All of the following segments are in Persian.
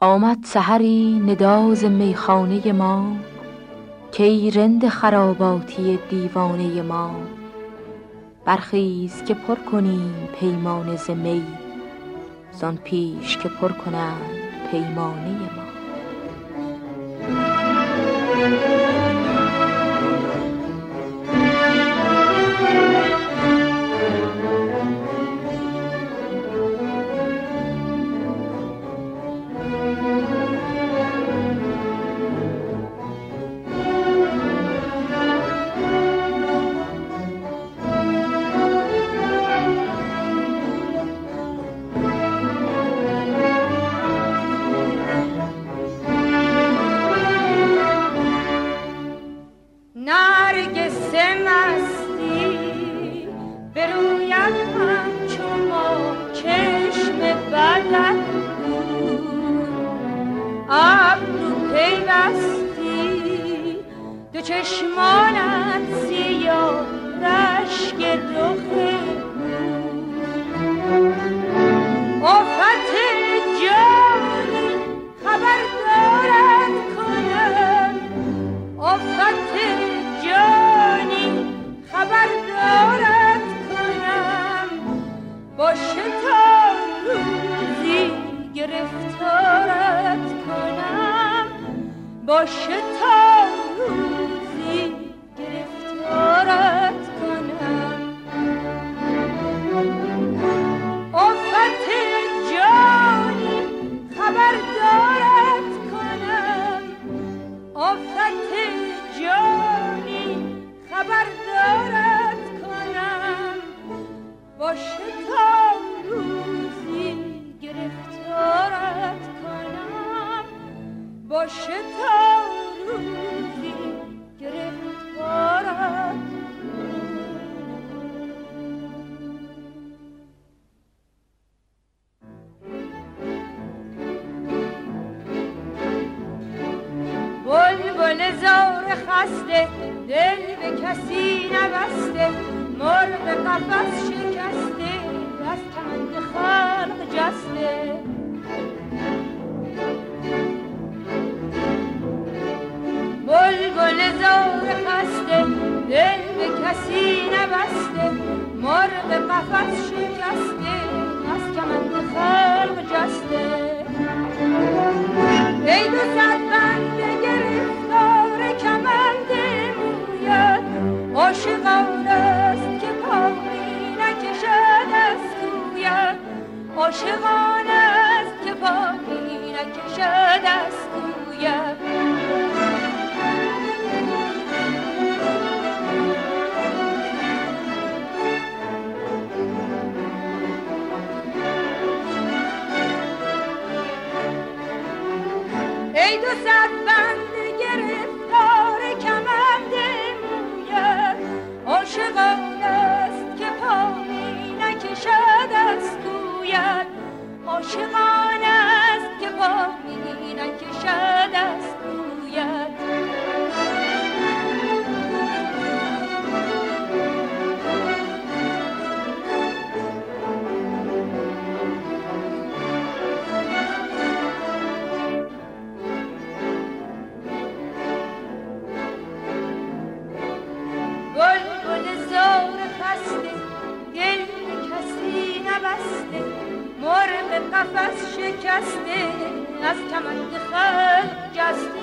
آمد سحری نداز میخانه ما کی رند خراباتی دیوانه ما. برخیز که پر کنیم پیمانه زمی زان پیش که پر کنند پیمانه ما. چشمانم سیاه رشک رخ آفت جان خبر دارد کنم. آفت جانی خبر دارد کنم. باشه تا روزی گرفتارت کنم؟ باشه تا باشه تا روزی گرفتارت بل بل زار خسته دل به کسی نبسته مرغ قفص شکسته دست خلق جسته. کسی نبسته مرغ قفص شکسته از کمند خلق جسته. ای دو صد بند گرفتار کمند مویت عاشقان است که پایی نکشد از کویت. عاشقان است که پایی نکشد از ای دو صد بند گرفتار کمند مویت عاشقان است که پامی نکشد از کویت. عاشقان شده مرغ قفس شکسته از کمند خلق جسته.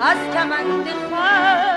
از کمند خلق